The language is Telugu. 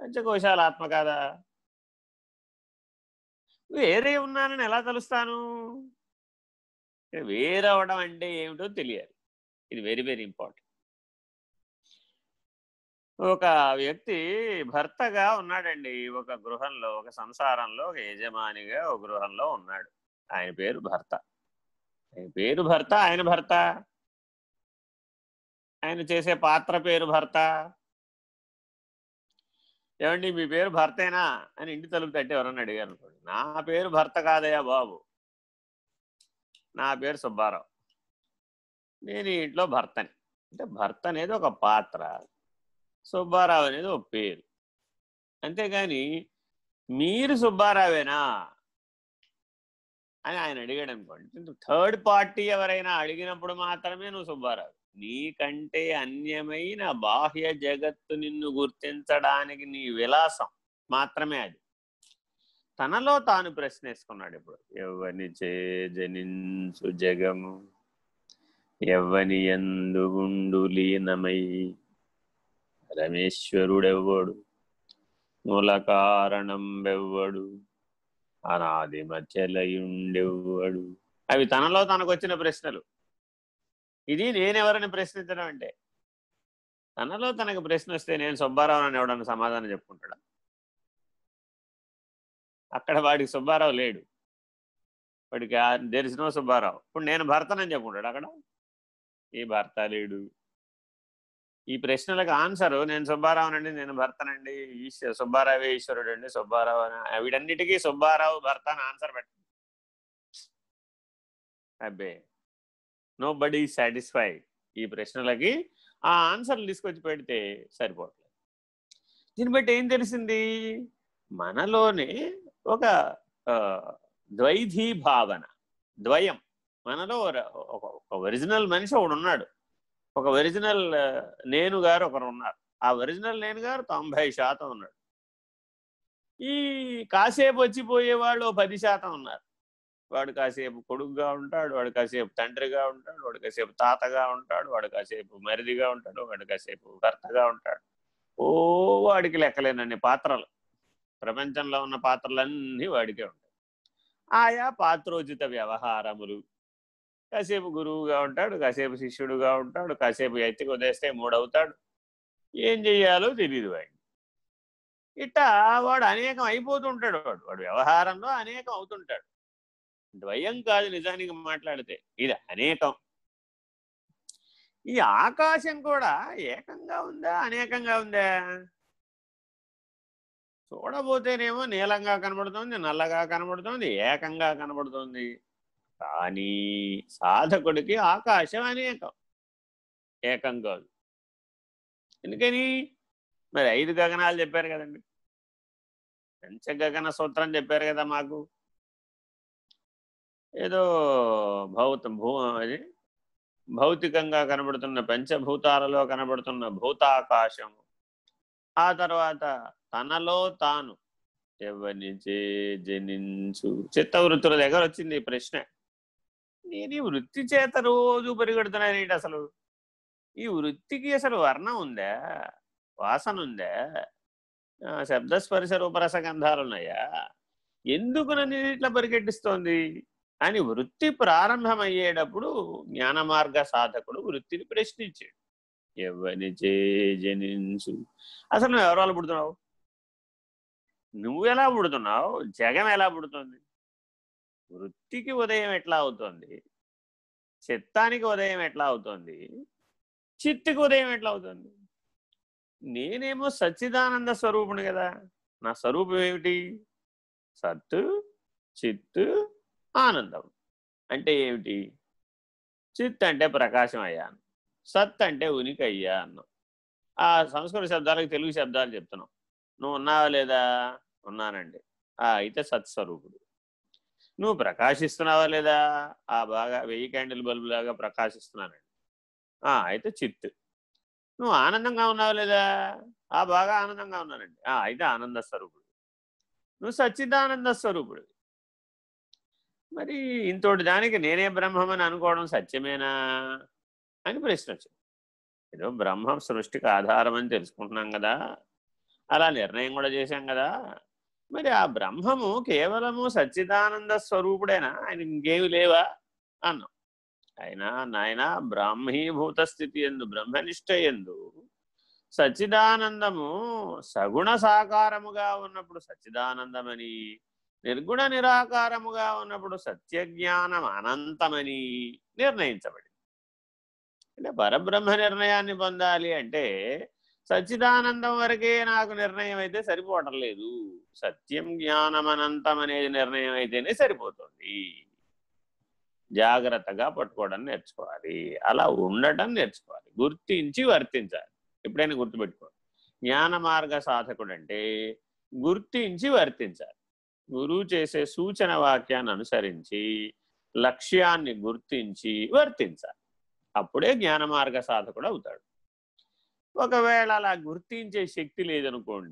పంచకోశాల ఆత్మ కాదా వేరే ఉన్నానని ఎలా తెలుస్తాను? వేరవడం అంటే ఏమిటో తెలియాలి. ఇది వెరీ వెరీ ఇంపార్టెంట్ ఒక వ్యక్తి భర్తగా ఉన్నాడండి. ఒక గృహంలో ఒక సంసారంలో ఒక యజమానిగా ఒక గృహంలో ఉన్నాడు. ఆయన పేరు భర్త. ఆయన పేరు భర్త ఆయన భర్త. ఆయన చేసే పాత్ర పేరు భర్త. ఏమండి మీ పేరు భర్తేనా? అని ఇంటి తలుపు తట్టి ఎవరన్నా అడిగారు అనుకోండి. నా పేరు భర్త కాదయ్యా బాబు. నా పేరు సుబ్బారావు. నేను ఇంట్లో భర్తని. అంటే భర్త అనేది ఒక పాత్ర. సుబ్బారావు అనేది ఒక పేరు. అంతేగాని మీరు సుబ్బారావేనా? అని ఆయన అడిగాడు అనుకోండి. థర్డ్ పార్టీ ఎవరైనా అడిగినప్పుడు మాత్రమే నువ్వు సుబ్బారావు. నీకంటే అన్యమైన బాహ్య జగత్తు నిన్ను గుర్తించడానికి నీ విలాసం మాత్రమే అది. తనలో తాను ప్రశ్నేసుకున్నాడు ఇప్పుడు. ఎవ్వని చే జనించు జగము? ఎవ్వని ఎందుగుండు లీనమై? రమేశ్వరుడెవ్వడు మూల కారణం వెవ్వడు అనాది మధ్యలయుండెవ్వడు అవి తనలో తనకు వచ్చిన ప్రశ్నలు. ఇది నేనెవరని ప్రశ్నించడం అంటే తనలో తనకు ప్రశ్న వస్తే నేను సుబ్బారావు అని ఎవడన్నా సమాధానం చెప్పుకుంటాడా? అక్కడ వాడికి సుబ్బారావు లేడు. వాడికి దేర్ ఇస్ నో సుబ్బారావు. ఇప్పుడు నేను భర్తనని చెప్పుకుంటాడు అక్కడ? ఈ భర్త లేడు. ఈ ప్రశ్నలకు ఆన్సర్ నేను సుబ్బారావునండి నేను భర్తనండి ఈశ్వర సుబ్బారావే ఈశ్వరుడు అండి సుబ్బారావు అని వీటన్నిటికీ సుబ్బారావు భర్త అని ఆన్సర్ పెట్టండి అబ్బే. నో బడీ సాటిస్ఫైడ్ ఈ ప్రశ్నలకి. ఆ ఆన్సర్లు తీసుకొచ్చి పెడితే సరిపోవట్లేదు. దీన్ని బట్టి ఏం తెలిసింది? మనలోనే ఒక ద్వైధీ భావన ద్వయం. మనలో ఒక ఒరిజినల్ మనిషి ఒకడు ఉన్నాడు. ఒక ఒరిజినల్ నేను గారు ఒకరు ఉన్నారు. ఆ ఒరిజినల్ నేను గారు తొంభై శాతం ఉన్నాడు. ఈ కాసేపు వచ్చిపోయే వాళ్ళు పది శాతం ఉన్నారు. వాడు కాసేపు కొడుకుగా ఉంటాడు వాడు కాసేపు తండ్రిగా ఉంటాడు వాడు కాసేపు తాతగా ఉంటాడు వాడు కాసేపు మరిదిగా ఉంటాడు వాడు కాసేపు భర్తగా ఉంటాడు. ఓ వాడికి లెక్కలేనన్ని పాత్రలు. ప్రపంచంలో ఉన్న పాత్రలన్నీ వాడికే ఉంటాయి. ఆయా పాత్రోచిత వ్యవహారములు. కాసేపు గురువుగా ఉంటాడు కాసేపు శిష్యుడుగా ఉంటాడు కాసేపు ఎత్తికి వదిలేస్తే మూడవుతాడు. ఏం చెయ్యాలో తెలియదు వాడిని ఇట్టా వాడు అనేకం అయిపోతుంటాడు వాడు. వాడు వ్యవహారంలో అనేకం అవుతుంటాడు. ద్వయం కాదు నిజానికి మాట్లాడితే. ఇది అనేకం. ఈ ఆకాశం కూడా ఏకంగా ఉందా అనేకంగా ఉందా? చూడబోతేనేమో నీలంగా కనబడుతుంది నల్లగా కనబడుతుంది ఏకంగా కనబడుతుంది. కానీ సాధకుడికి ఆకాశం అనేకం. ఏకం కాదు. ఎందుకని? మరి ఐదు గగనాలు చెప్పారు కదండి. పంచగగన సూత్రం చెప్పారు కదా మాకు. ఏదో భౌత భూ అది భౌతికంగా కనబడుతున్న పంచభూతాలలో కనబడుతున్న భూతాకాశము ఆ తర్వాత తనలో తాను ఎవరిని జనించు చిత్తవృత్తుల దగ్గర వచ్చింది ఈ ప్రశ్న. నేను ఈ వృత్తి చేత రోజు పరిగెడుతున్నానేంటి అసలు? ఈ వృత్తికి అసలు వర్ణం ఉందా? వాసన ఉందా? శబ్దస్పర్శ రూపరసగంధాలు ఉన్నాయా ఎందుకు నన్ను ఇట్లా పరిగెట్టిస్తోంది? అని వృత్తి ప్రారంభమయ్యేటప్పుడు జ్ఞాన మార్గ సాధకుడు వృత్తిని ప్రశ్నించాడు. ఎవరిని చే జనించు. అసలు నువ్వు ఎవరు పుడుతున్నావు? నువ్వు ఎలా పుడుతున్నావు? జగం ఎలా పుడుతుంది? వృత్తికి ఉదయం ఎట్లా అవుతుంది? చిత్తానికి ఉదయం ఎట్లా అవుతుంది? చిత్తుకి ఉదయం ఎట్లా అవుతుంది? నేనేమో సచ్చిదానంద స్వరూపుని కదా. నా స్వరూపం ఏమిటి? సత్తు చిత్తు ఆనందం. అంటే ఏమిటి? చిత్ అంటే ప్రకాశం అయ్యాను సత్ అంటే ఉనికి అయ్యా అన్నాం. ఆ సంస్కృత శబ్దాలకు తెలుగు శబ్దాలు చెప్తున్నాం. నువ్వు ఉన్నావా లేదా? ఉన్నానండి. ఆ అయితే సత్స్వరూపుడు నువ్వు ప్రకాశిస్తున్నావా లేదా? ఆ బాగా వెయ్యి క్యాండిల్ బల్బు లాగా ప్రకాశిస్తున్నానండి. ఆ అయితే చిత్. నువ్వు ఆనందంగా ఉన్నావా లేదా? ఆ బాగా ఆనందంగా ఉన్నానండి. ఆ అయితే ఆనంద స్వరూపుడు. నువ్వు సచ్చిదానంద స్వరూపుడు మరి ఇంతోటి దానికి నేనే బ్రహ్మమని అనుకోవడం సత్యమేనా అని ప్రశ్న వచ్చింది. ఏదో బ్రహ్మం సృష్టికి ఆధారం అని తెలుసుకుంటున్నాం కదా అలా నిర్ణయం కూడా చేశాం కదా. మరి ఆ బ్రహ్మము కేవలము సచ్చిదానంద స్వరూపుడేనా? ఆయన ఇంకేమి లేవా? అన్నాం. అయినా నాయన బ్రాహ్మీభూత స్థితి ఎందు బ్రహ్మనిష్ట ఎందు సచ్చిదానందము సగుణ సాకారముగా ఉన్నప్పుడు సచ్చిదానందమని నిర్గుణ నిరాకారముగా ఉన్నప్పుడు సత్యజ్ఞానం అనంతమని నిర్ణయించబడింది. అంటే పరబ్రహ్మ నిర్ణయాన్ని పొందాలి అంటే సచ్చిదానందం వరకే నాకు నిర్ణయం అయితే సరిపోవటం లేదు సత్యం జ్ఞానం అనంతం అనేది నిర్ణయం అయితేనే సరిపోతుంది. జాగ్రత్తగా పట్టుకోవడం నేర్చుకోవాలి. అలా ఉండటం నేర్చుకోవాలి. గుర్తించి వర్తించాలి. ఎప్పుడైనా గుర్తుపెట్టుకోవాలి జ్ఞాన మార్గ సాధకుడు అంటే గుర్తించి వర్తించాలి. గురువు చేసే సూచన వాక్యాన్ని అనుసరించి లక్ష్యాన్ని గుర్తించి వర్తించాలి. అప్పుడే జ్ఞాన మార్గ సాధకుడు అవుతాడు. ఒకవేళ అలా గుర్తించే శక్తి లేదనుకోండి